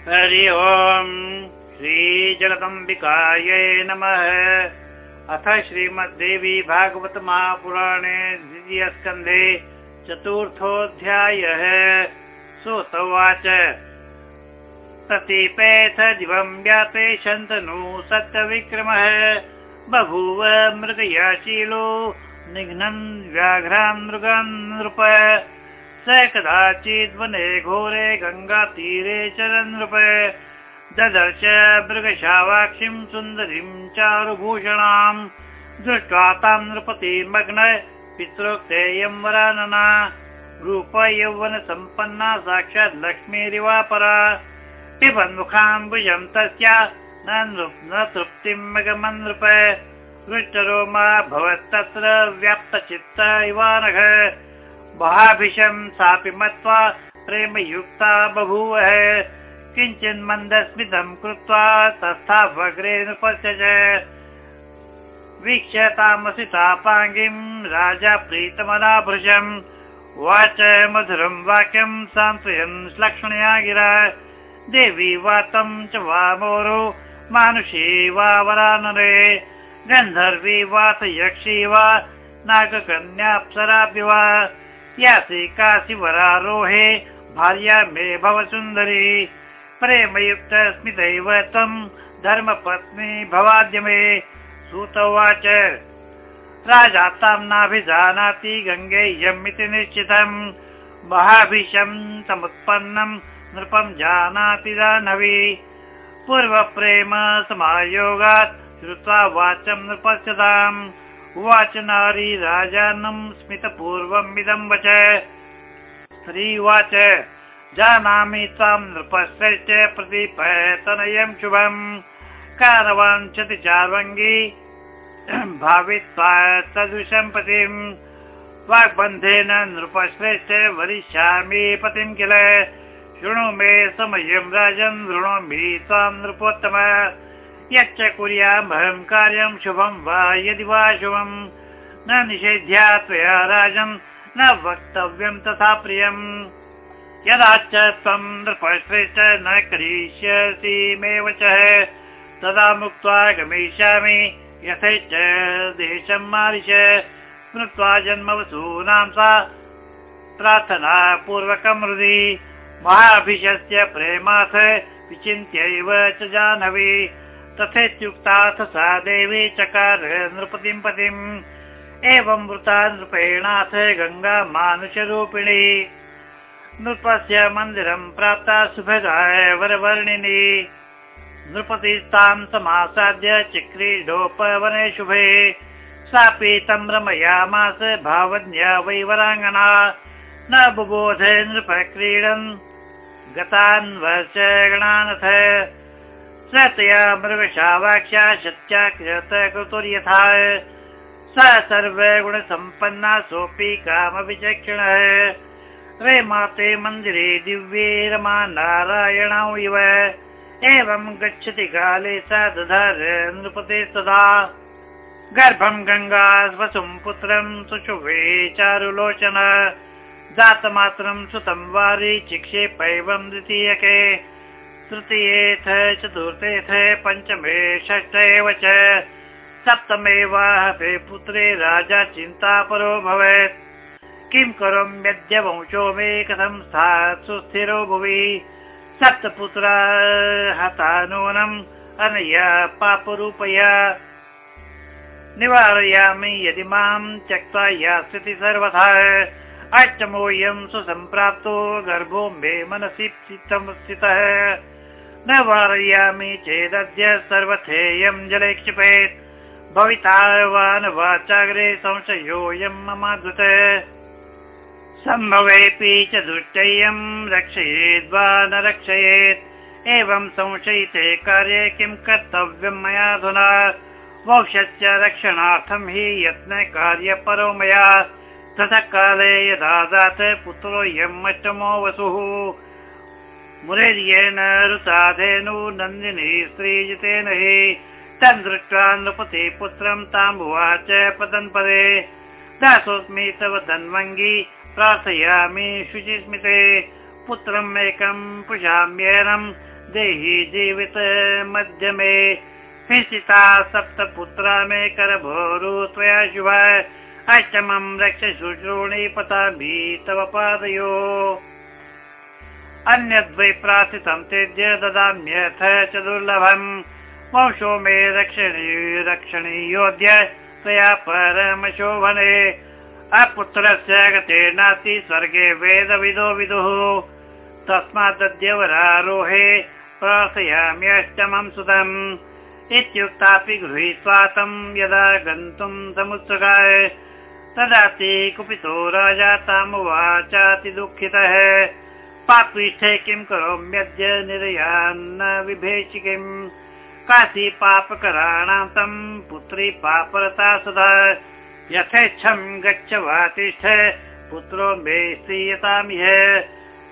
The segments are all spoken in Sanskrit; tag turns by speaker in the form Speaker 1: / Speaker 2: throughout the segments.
Speaker 1: हरि ओम् श्रीजगदम्बिकायै नमः। अथ श्रीमद्देवी भागवत महापुराणे द्वितीयस्कन्धे चतुर्थोऽध्यायः। सोतवाच प्रतिपेथ दिवं व्यापे शन्तनु सत्यविक्रमः। बभूव मृगयाशीलो निघ्नन् व्याघ्रान् मृगान् नृप स कदाचिद्वने घोरे गङ्गातीरे चरन् नृप ददर्श मृगशावाक्षीं सुन्दरीं चारुभूषणाम् दृष्ट्वा तां नृपति मग्न पितृक्तेयं वरानना। रूप यौवन सम्पन्ना साक्षात् लक्ष्मीरिवापरा। पिबन्मुखाम्बुजं तस्या न तृप्तिं मगमन् नृप। हृष्टरोमा भवत्तत्र व्याप्तचित्त इवानघ महाभिषं सापि मत्वा प्रेमयुक्ता बभूवः। किञ्चिन् मन्दस्मितं कृत्वा तस्थावग्रे नृपस्य च वीक्ष्यतामसितापाङ्गीं राजा प्रीतमनाभृशम् वाच मधुरं वाक्यं सान्त्वयन् लक्ष्मणया गिरा देवी वातं च वा मोरो मानुषी वा वरानरे। गन्धर्वी वात यक्षी वा नागकन्याप्सरापि वा यासि कासि वरारोहे भार्या मे भव सुन्दरी प्रेमयुक्त स्मितैव त्वं धर्मपत्नी भवाद्य मे। सूत उवाच तां नाभिजानाति गङ्गेयम् इति निश्चितम्। महाभिषं तमुत्पन्नं नृपं जानाति जाह्नवी पूर्वप्रेम समायोगात् श्रुत्वा वाचं नृपस्यताम् उवाच नारी राजानं स्मितपूर्वम् इदं वच। स्त्री उवाच जानामि त्वां नृपश्च प्रतिपतनयं शुभम् कारवाञ्छति चार्वङ्गी भावित्वा सदृशं पतिम् वाग्बन्धेन नृपश्रेष्ठ वरिष्यामि पतिं किल। शृणु मे समयं राजन् वृणोमि त्वां नृपोत्तम यच्च कुर्यामहं कार्यं शुभं वा यदि वा शुभम् न निषेध्या त्वया राजन् न वक्तव्यं तथा प्रियम्। यदा च त्वं नृपश्रेष्ठ न करिष्यसि मे वचः तदा मुक्त्वा गमिष्यामि यथेच देशं मारिष स्मृत्वा जन्मवसूनां सा प्रार्थना पूर्वकं हृदि। महाभिषस्य प्रेमाथ विचिन्त्यैव च जाह्नवी तथेत्युक्ताथ सा देवी चकार नृपतिं पतिम् एवं वृता नृपेणाथ गङ्गा मानुषरूपिणी। नृपस्य मन्दिरं प्राप्ता सुभगाय वरवर्णिनी। नृपतिस्तां समासाद्य चिक्रीडोपवने शुभे। सापि तं रमयामास भावन्या वै वराङ्गना न बुबोध नृप क्रीडन् गतान् वर्ष स तया मृगशावाक्ष्या शच्या कृतुर्यथा। स सर्वगुणसम्पन्ना सोऽपि कामविचक्षणः। रे माते मन्दिरे दिव्ये रमा नारायणौ इव। एवं गच्छति काले स दधार नृपते तदा गर्भं गङ्गा स्वसुं पुत्रं सुशुभे चारुलोचन। जातमात्रं सुतं वारि चिक्षेपैवं द्वितीयके तृतीयेथ चतुर्थेथ पञ्चमे षष्ठ एव च सप्तमेवाहते पुत्रे राजा चिन्तापरो भवेत्। किं करोम्यद्य वंशो मे कथं सा सुस्थिरो भुवि। सप्तपुत्रा हता नूनम् अनया पापरूपया। निवारयामि यदि मां त्यक्त्वा यास्यति सर्वथा। अष्टमोऽयं सुसम्प्राप्तो गर्भो मे मनसि स्थितः न वारयामि चेदद्य सर्वथेयं जले क्षिपेत् भविता वा न वाचाग्रे संशयोऽयं ममाद्भुत सम्भवेऽपि च दुष्टय्यं रक्षयेद्वा न रक्षयेत्। एवं संशयिते कार्ये किं कर्तव्यं मयाधुना वंशस्य रक्षणार्थं हि यत्नकार्यपरो मया। ततः काले यदा दात पुत्रोऽयम् अष्टमो वसुः मुरेर्येण ऋताधेनु नन्दिनी स्त्रीजितेन हि। तन् दृष्ट्वा नृपति पुत्रं ताम्बुवाच पदन् पदे। दासोऽस्मि तव धन्वङ्गी प्रार्थयामि शुचिस्मिते। पुत्रम् एकं पुषाम्येनं देहि जीवित मध्यमे। हिंसिता सप्तपुत्रा मे करभोरु त्वया शुभ। अष्टमं रक्ष शुश्रूणि पताभि तव पादयो अन्यद्वै प्रार्थितं त्यज्य ददाम्यथ च दुर्लभम्। वंशो मे रक्षणी रक्षणीयोऽद्य त्वया परमशोभने। अपुत्रस्य गते नास्ति स्वर्गे वेदविदो विदुः। तस्मादद्यवरारोहे प्रार्थयाम्यष्टमं सुतम्। इत्युक्तापि गृहीत्वा तं यदा गन्तुं समुत्सुकाय। तदा ते कुपितो राजा तामुवाचाति दुःखितः पापीष्ठे किं करोम्यद्य निर्यान्न विभेषि किम् काशी पापकराणां तं पुत्री पापरता सदा यथेच्छं गच्छ वा तिष्ठ पुत्रो मे स्त्रीयतामिह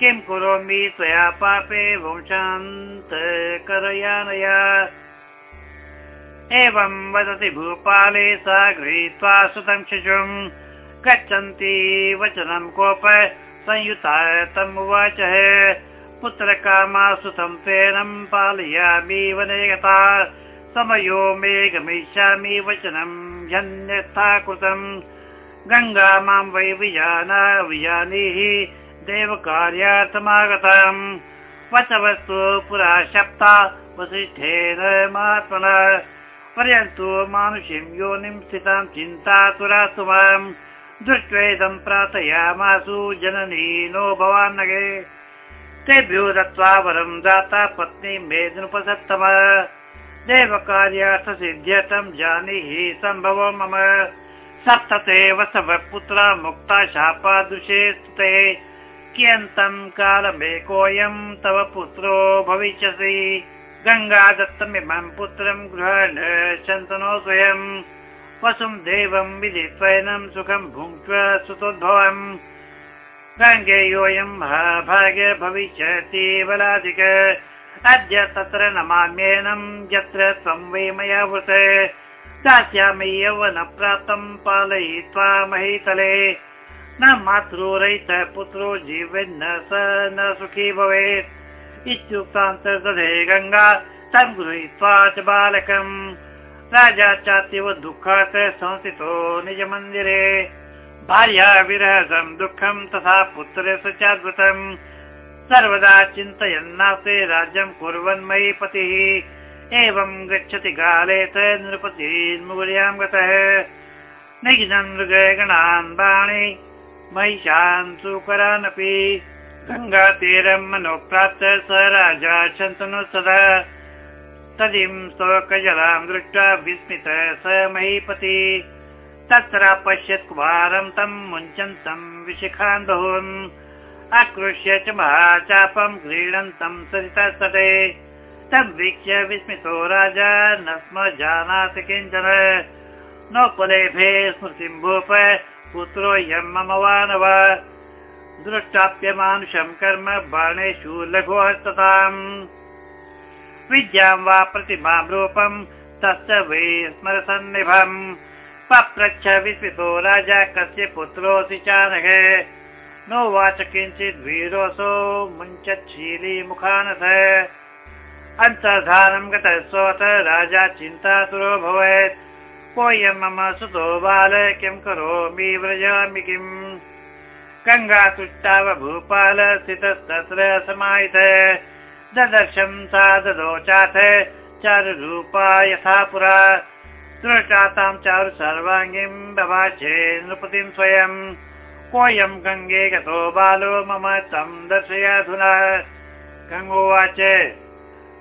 Speaker 1: किं करोमि त्वया पापे वंशान्त करयानया। एवं वदति भूपाले सा गृहीत्वा सुतं शिशुं गच्छन्ति वचनं कोप संयुता तमुवाच पुत्रकामा सुतं तेन पालयामि वने गता समयो मे गमिष्यामि वचनं ह्यन्यथा कृतम् गङ्गा मां विजाना विजानीः देवकार्यार्थमागतम्। वचवस्तु पुरा शप्ता वसिष्ठेन महात्मना पर्यन्तु मानुषीं योनिं स्थितां चिन्तातुरास्तु माम् दृष्ट्वेदं प्रार्थयामासु जननी नो भवान्नगे तेभ्यो दत्त्वा वरं दाता पत्नी मे नृपसत्तम देवकार्यार्थसिद्ध्यर्थं जानीहि सम्भवो मम। सप्तते वसव पुत्रा मुक्ता शापादृशे स्तुते। कियन्तं कालमेकोऽयं तव पुत्रो भविष्यसि। गङ्गा दत्तमिमं पुत्रं गृहण शन्तनो स्वयं वसुं देवं विदित्वैनं सुखं भुङ्क्त्व सुतोद्भवम् गङ्गेयोऽयं महाभाग्य भविष्यति बलाधिक अद्य तत्र नमाम्येनं यत्र त्वं वै मया वृत। दास्यामि यौवनप्राप्तं पालयित्वा महीतले। न मातृरहित पुत्रो जीवेन्न स न सुखी भवेत्। इत्युक्तान्तर्दधे गङ्गा तं गृहीत्वा च बालकम् राजा चातीव दुःखात् संस्थितो निजमन्दिरे भार्या विरहसं दुःखं तथा पुत्रस्य चाद्भुतम् सर्वदा चिन्तयन्नास्ते राज्यं कुर्वन् मयि पतिः। एवं गच्छति काले स नृपतिर्मुर्यां गतः। निगणान् बाणे महिषान् सुकरानपि। गङ्गातीरं मनोप्राप्त स राजा शन्तनु सदा तदिं स्वकजलां दृष्ट्वा विस्मित स महीपति। तत्र पश्यत् कुमारं तं मुञ्चन्तं बहून् आकृष्य च महाचापं क्रीडन्तं सरितस्तटे तं वीक्ष्य विस्मितो राजा न स्म जानाति किञ्चन। नोपलेभे स्मृतिं भूप पुत्रोऽयं मम वानव। दृष्टाप्यमानुषं कर्म बाणेषु लघु हस्तताम् विद्यां वा प्रतिमां रूपं तस्य वै स्मरसन्निभम्। पप्रच्छ विस्मितो राजा कस्य पुत्रोऽसि चानघ नोवाच किञ्चित् वीरोऽसो मुञ्चच्छीली मुखानथ अन्तर्धानं गतः स्वत राजा चिन्तातुरो भवेत्। कोऽयं मम सुतो बाल किं करोमि व्रजामि किम्? गङ्गातुष्टाव भूपाल स्थितस्तत्र समाहित ददर्शं सा ददोचाथ चारुरूपा यथा पुरा। दृष्टातां चारु सर्वाङ्गीं बभाषे नृपतिं स्वयं। कोऽयं गङ्गे गतो बालो मम तं दर्शयाधुना। गङ्गोवाच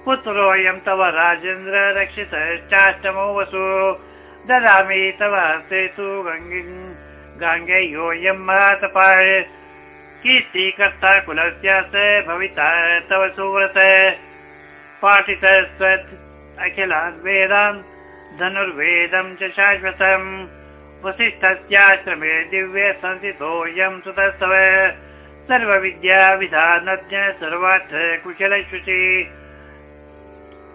Speaker 1: पुत्रोऽयं तव राजेन्द्र रक्षितश्चाष्टमो वसु। ददामि तव हस्ते तु गाङ्गेयोऽयं महातपाय कीर्तिकर्ता कुलस्य भविता तव सुव्रत। पाठित अखिलान् वेदान् धनुर्वेदं च शाश्वतम्। वसिष्ठस्याश्रमे दिव्य संसितोऽयं सुतस्तव। सर्वविद्या विधानज्ञ सर्वार्थ कुशलशुचि।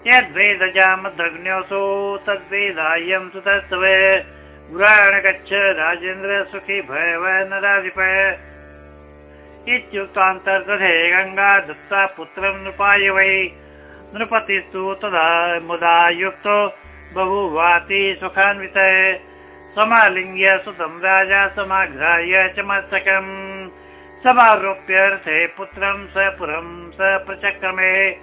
Speaker 1: यद्वेदजामदग्न्योऽसौ तद्वेदायं सुतस्तव। गुराण गच्छ राजेन्द्र सुखी भयव नराधिप इत्युक्तान्तर्दधे गङ्गा दत्ता पुत्रं नृपाय वै नृपतिस्तु तदा मुदा युक्तो बहुवाति सुखान्वित। समालिङ्ग्य सुतं राजा समाघ्राय च मस्तकम् समारोप्यर्थे पुत्रं स पुरं स प्रचक्रमे।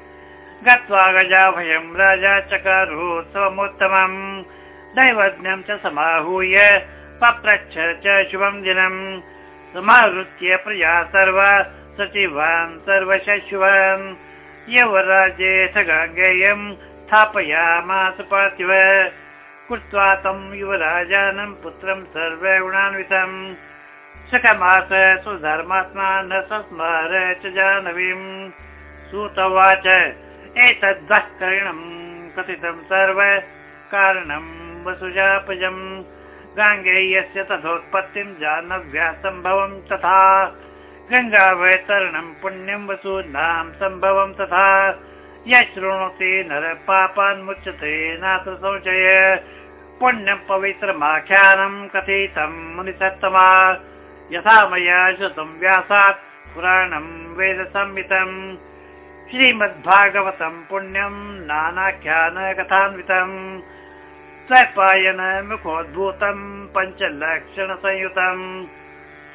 Speaker 1: गत्वा गजाभयं राजा चकारोत्सवमुत्तमम्। दैवज्ञं च समाहूय पप्रच्छ च शुभं दिनम् समाहृत्य प्रजा सर्वा सचिवान् सर्वशुभान् यवराजेऽथ गाङ्गेयं स्थापयामास पार्थिव। कृत्वा तं युवराजानं पुत्रं सर्वगुणान्वितम् सखमास सुधर्मात्मा न सस्मार च सुतवाच एतद्वः कथितं सर्व कारणं वसुजापजम् गाङ्गेयस्य तथोत्पत्तिं जानव्या सम्भवं तथा। गङ्गावैतरणं पुण्यं वसूनां सम्भवं तथा। यः शृणोति नर पापान्मुच्यते नात्र संशय पुण्यं पवित्रमाख्यानं कथितं मुनिसत्तमा। यथा मया श्रुतं व्यासात् पुराणं वेदसंहितं। श्रीमद्भागवतं पुण्यं नानाख्यान स्वपायन मुखोद्भूतं पञ्चलक्षणसंयुतम्।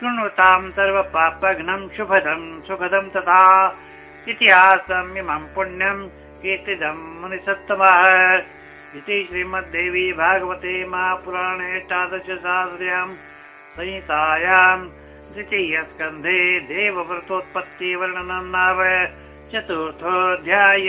Speaker 1: शृणुतां सर्वपापघ्नं शुभदं सुखदं तथा इतिहासम् इमं पुण्यं कीर्तिदं मुनिसत्तमः। इति श्रीमद्देवी भागवते महापुराणे एकादशसहस्र्यां संहितायां द्वितीयस्कन्धे देवव्रतोत्पत्तिवर्णनं नाम चतुर्थोऽध्याय